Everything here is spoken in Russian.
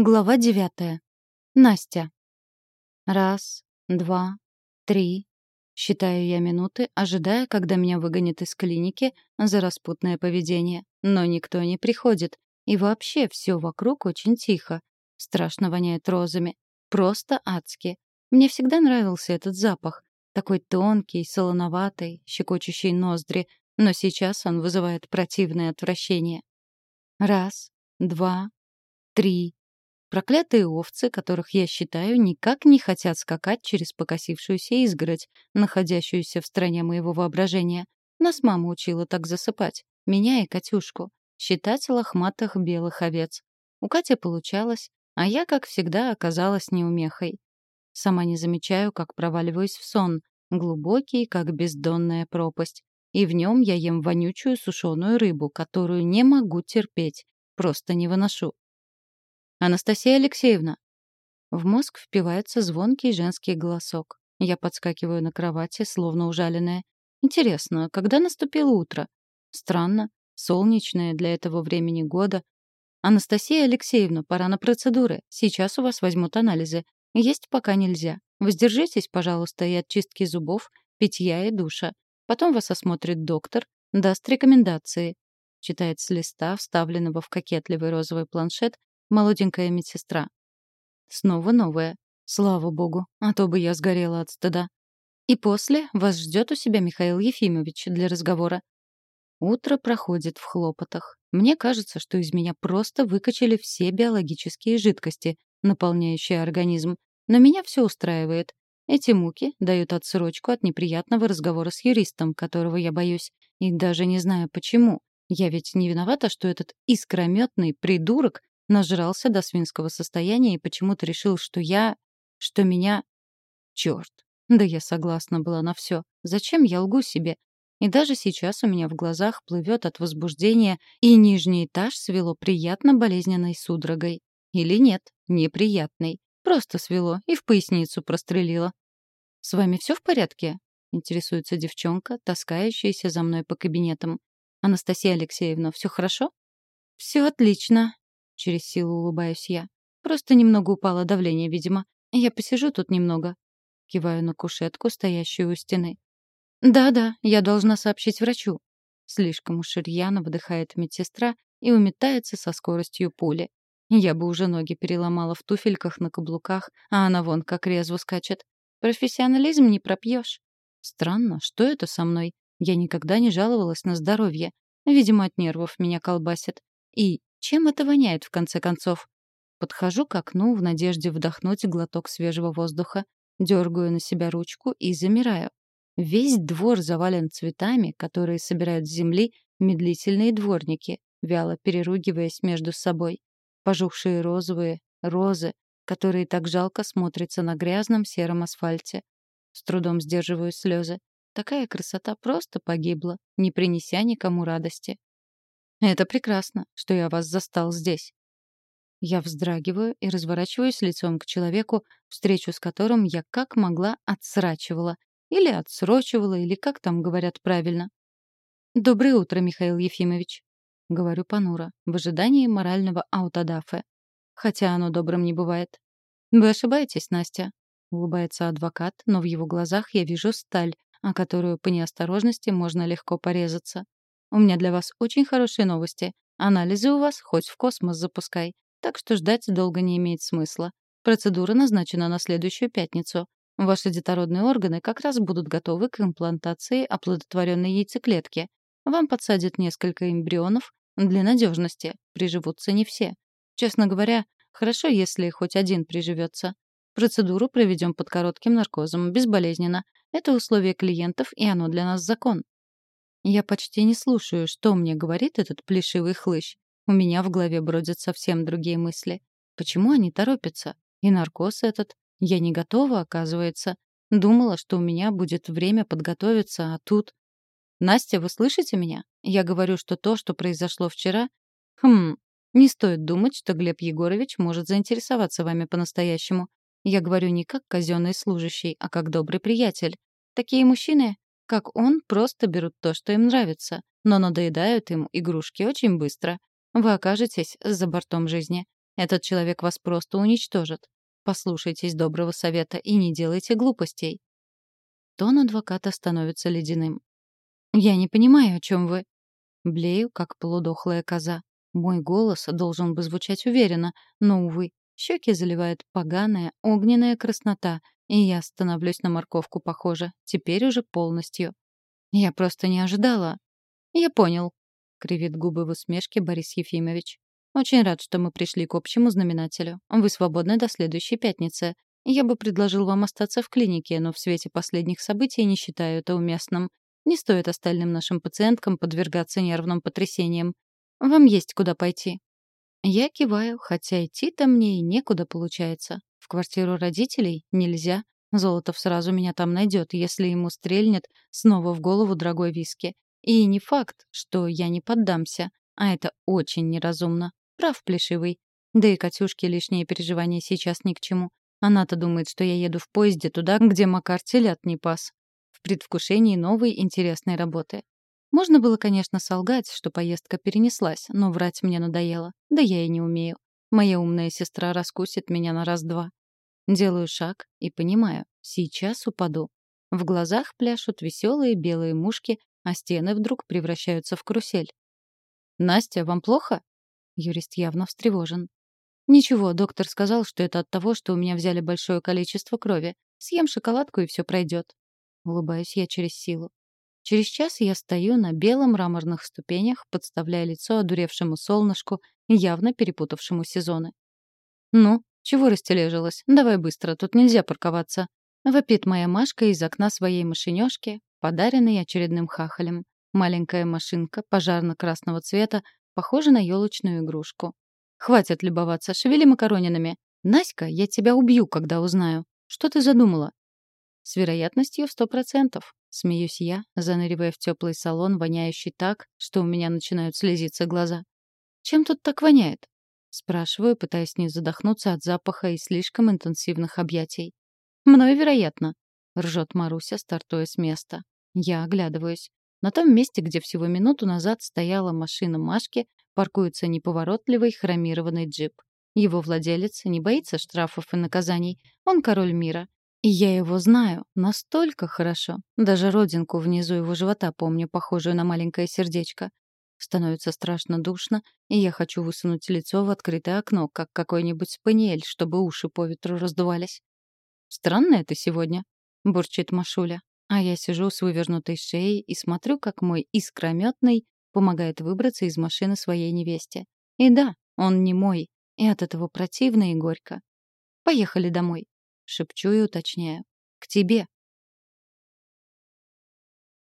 Глава девятая. Настя. Раз, два, три. Считаю я минуты, ожидая, когда меня выгонят из клиники за распутное поведение. Но никто не приходит. И вообще все вокруг очень тихо. Страшно воняет розами. Просто адски. Мне всегда нравился этот запах. Такой тонкий, солоноватый, щекочущий ноздри. Но сейчас он вызывает противное отвращение. Раз, два, три. Проклятые овцы, которых я считаю, никак не хотят скакать через покосившуюся изгородь, находящуюся в стране моего воображения. Нас мама учила так засыпать. Меня и Катюшку. Считать лохматых белых овец. У Кати получалось, а я, как всегда, оказалась неумехой. Сама не замечаю, как проваливаюсь в сон, глубокий, как бездонная пропасть. И в нем я ем вонючую сушеную рыбу, которую не могу терпеть, просто не выношу. «Анастасия Алексеевна!» В мозг впивается звонкий женский голосок. Я подскакиваю на кровати, словно ужаленная. Интересно, когда наступило утро? Странно, солнечное для этого времени года. «Анастасия Алексеевна, пора на процедуры. Сейчас у вас возьмут анализы. Есть пока нельзя. Воздержитесь, пожалуйста, и от чистки зубов, питья и душа. Потом вас осмотрит доктор, даст рекомендации». Читает с листа, вставленного в кокетливый розовый планшет, молоденькая медсестра. Снова новая. Слава богу, а то бы я сгорела от стыда. И после вас ждет у себя Михаил Ефимович для разговора. Утро проходит в хлопотах. Мне кажется, что из меня просто выкачали все биологические жидкости, наполняющие организм. Но меня все устраивает. Эти муки дают отсрочку от неприятного разговора с юристом, которого я боюсь. И даже не знаю почему. Я ведь не виновата, что этот искрометный придурок Нажрался до свинского состояния и почему-то решил, что я... что меня... Чёрт. Да я согласна была на всё. Зачем я лгу себе? И даже сейчас у меня в глазах плывет от возбуждения, и нижний этаж свело приятно болезненной судорогой. Или нет, неприятной. Просто свело и в поясницу прострелило. «С вами всё в порядке?» — интересуется девчонка, таскающаяся за мной по кабинетам. «Анастасия Алексеевна, всё хорошо?» «Всё отлично», Через силу улыбаюсь я. Просто немного упало давление, видимо. Я посижу тут немного. Киваю на кушетку, стоящую у стены. «Да-да, я должна сообщить врачу». Слишком уж рьяно выдыхает медсестра и уметается со скоростью пули. Я бы уже ноги переломала в туфельках на каблуках, а она вон как резво скачет. Профессионализм не пропьешь. Странно, что это со мной? Я никогда не жаловалась на здоровье. Видимо, от нервов меня колбасит. И чем это воняет, в конце концов? Подхожу к окну в надежде вдохнуть глоток свежего воздуха, дергаю на себя ручку и замираю. Весь двор завален цветами, которые собирают с земли медлительные дворники, вяло переругиваясь между собой. Пожухшие розовые, розы, которые так жалко смотрятся на грязном сером асфальте. С трудом сдерживаю слезы. Такая красота просто погибла, не принеся никому радости. Это прекрасно, что я вас застал здесь. Я вздрагиваю и разворачиваюсь лицом к человеку, встречу с которым я как могла отсрачивала. Или отсрочивала, или как там говорят правильно. «Доброе утро, Михаил Ефимович», — говорю понуро, в ожидании морального аутодафе. Хотя оно добрым не бывает. «Вы ошибаетесь, Настя», — улыбается адвокат, но в его глазах я вижу сталь, о которую по неосторожности можно легко порезаться. У меня для вас очень хорошие новости. Анализы у вас хоть в космос запускай. Так что ждать долго не имеет смысла. Процедура назначена на следующую пятницу. Ваши детородные органы как раз будут готовы к имплантации оплодотворенной яйцеклетки. Вам подсадят несколько эмбрионов для надежности. Приживутся не все. Честно говоря, хорошо, если хоть один приживется. Процедуру проведем под коротким наркозом, безболезненно. Это условие клиентов, и оно для нас закон. Я почти не слушаю, что мне говорит этот плешивый хлыщ. У меня в голове бродят совсем другие мысли. Почему они торопятся? И наркоз этот. Я не готова, оказывается. Думала, что у меня будет время подготовиться, а тут... «Настя, вы слышите меня? Я говорю, что то, что произошло вчера... Хм, не стоит думать, что Глеб Егорович может заинтересоваться вами по-настоящему. Я говорю не как казенный служащий, а как добрый приятель. Такие мужчины как он, просто берут то, что им нравится, но надоедают им игрушки очень быстро. Вы окажетесь за бортом жизни. Этот человек вас просто уничтожит. Послушайтесь доброго совета и не делайте глупостей». Тон адвоката становится ледяным. «Я не понимаю, о чем вы...» Блею, как полудохлая коза. Мой голос должен бы звучать уверенно, но, увы, щеки заливает поганая огненная краснота, и я становлюсь на морковку похожа, теперь уже полностью. Я просто не ожидала. «Я понял», — кривит губы в усмешке Борис Ефимович. «Очень рад, что мы пришли к общему знаменателю. Вы свободны до следующей пятницы. Я бы предложил вам остаться в клинике, но в свете последних событий не считаю это уместным. Не стоит остальным нашим пациенткам подвергаться нервным потрясениям. Вам есть куда пойти». Я киваю, хотя идти-то мне и некуда получается. В квартиру родителей нельзя. Золотов сразу меня там найдет, если ему стрельнет снова в голову дорогой виски. И не факт, что я не поддамся, а это очень неразумно. Прав Плешивый. Да и Катюшке лишние переживания сейчас ни к чему. Она-то думает, что я еду в поезде туда, где Макар телят не пас. В предвкушении новой интересной работы. Можно было, конечно, солгать, что поездка перенеслась, но врать мне надоело. Да я и не умею. Моя умная сестра раскусит меня на раз-два. Делаю шаг и понимаю, сейчас упаду. В глазах пляшут веселые белые мушки, а стены вдруг превращаются в карусель. «Настя, вам плохо?» Юрист явно встревожен. «Ничего, доктор сказал, что это от того, что у меня взяли большое количество крови. Съем шоколадку, и все пройдет». Улыбаюсь я через силу. Через час я стою на белом мраморных ступенях, подставляя лицо одуревшему солнышку, явно перепутавшему сезоны. «Ну, чего растележилась? Давай быстро, тут нельзя парковаться». Вопит моя Машка из окна своей машинёшки, подаренной очередным хахалем. Маленькая машинка пожарно-красного цвета, похожа на елочную игрушку. «Хватит любоваться, шевели макаронинами. Наська, я тебя убью, когда узнаю. Что ты задумала?» С вероятностью в сто процентов. Смеюсь я, заныривая в теплый салон, воняющий так, что у меня начинают слезиться глаза. «Чем тут так воняет?» Спрашиваю, пытаясь не задохнуться от запаха и слишком интенсивных объятий. «Мною, вероятно», — ржет Маруся, стартуя с места. Я оглядываюсь. На том месте, где всего минуту назад стояла машина Машки, паркуется неповоротливый хромированный джип. Его владелец не боится штрафов и наказаний. Он король мира. И я его знаю настолько хорошо. Даже родинку внизу его живота помню, похожую на маленькое сердечко. Становится страшно душно, и я хочу высунуть лицо в открытое окно, как какой-нибудь спаниель, чтобы уши по ветру раздувались. «Странно это сегодня», — бурчит Машуля. А я сижу с вывернутой шеей и смотрю, как мой искрометный помогает выбраться из машины своей невесте. И да, он не мой, и от этого противно и горько. Поехали домой. Шепчу и уточняю. «К тебе».